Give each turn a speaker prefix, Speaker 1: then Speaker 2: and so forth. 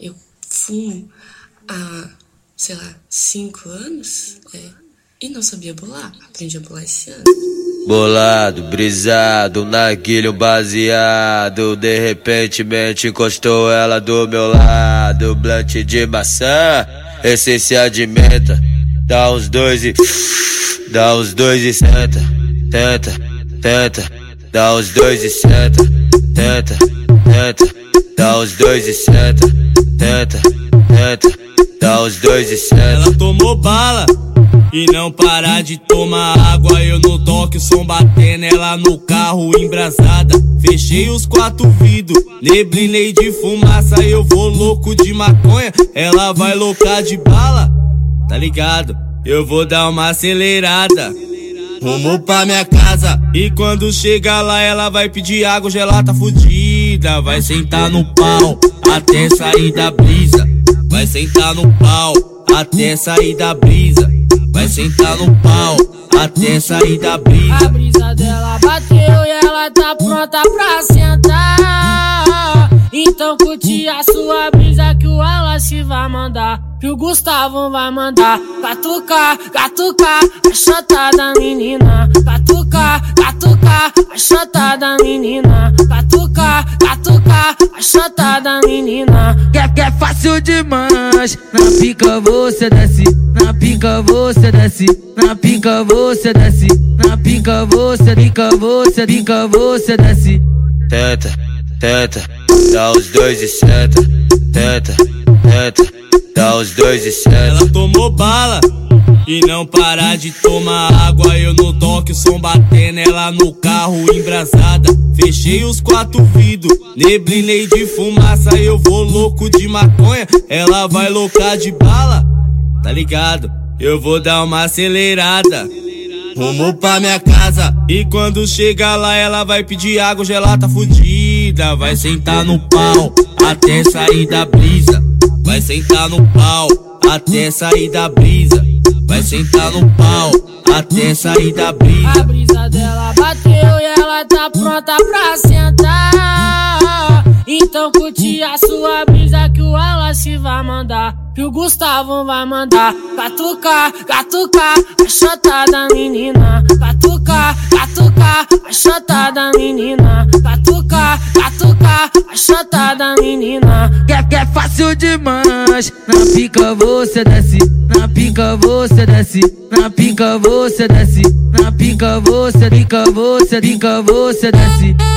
Speaker 1: Eu fumo há, sei lá, cinco anos é, e não sabia bolar. Aprendi a bolar esse ano.
Speaker 2: Bolado, brisado, naquele baseado. De repente, mente encostou ela do meu lado. Blunt de maçã, essência de menta. Dá uns dois e. Dá uns dois e senta, tenta, tenta. Dá uns dois e senta, tenta, tenta. Dá uns dois e senta tenta, tenta, dá os dois e senta.
Speaker 3: Ela tomou bala e não para de tomar água. Eu no toque, o som batendo, ela no carro embrasada. Fechei os quatro vidros, neblinei de fumaça. Eu vou louco de maconha, ela vai louca de bala. Tá ligado? Eu vou dar uma acelerada. Rumo pra minha casa. E quando chega lá, ela vai pedir água gelada fudida. Vai sentar no pau até sair da brisa. Vai sentar no pau até sair da brisa. Vai sentar no pau até sair da brisa.
Speaker 4: A brisa dela bateu e ela tá pronta pra sentar. Então curte a sua brisa vai mandar. Que o Gustavo vai mandar. Catucar, catucar, a chota da menina. Catucar, catucar, a chota da menina. Catucar, catucar, a chota da menina.
Speaker 5: Quer que é fácil demais. Na pica você desce, na pica você desce, na pica você desce, na pica você, pica você, pica você desce.
Speaker 2: Tenta, tenta, dá os dois e senta, tenta, tenta. Dá os dois e senta.
Speaker 3: Ela tomou bala e não para de tomar água. Eu no toque, o som batendo, ela no carro embrasada. Fechei os quatro vidros, neblinei de fumaça. Eu vou louco de maconha, ela vai louca de bala. Tá ligado? Eu vou dar uma acelerada. Rumo pra minha casa. E quando chega lá, ela vai pedir água gelada fudida. Vai sentar no pau até sair da brisa. Vai sentar no pau até sair da brisa. Vai sentar no pau até sair da brisa.
Speaker 4: A brisa dela bateu e ela tá pronta pra sentar. Então curte a sua Que o Gustavo vai mandar. Catucar, catucar, a da menina. Catucar, catucar, a da menina. Catucar, catucar, a chota da menina.
Speaker 5: Quer que é fácil demais. Na pica você desce, na pica você desce, na pica você desce, na pica você, pica você, pica você desce.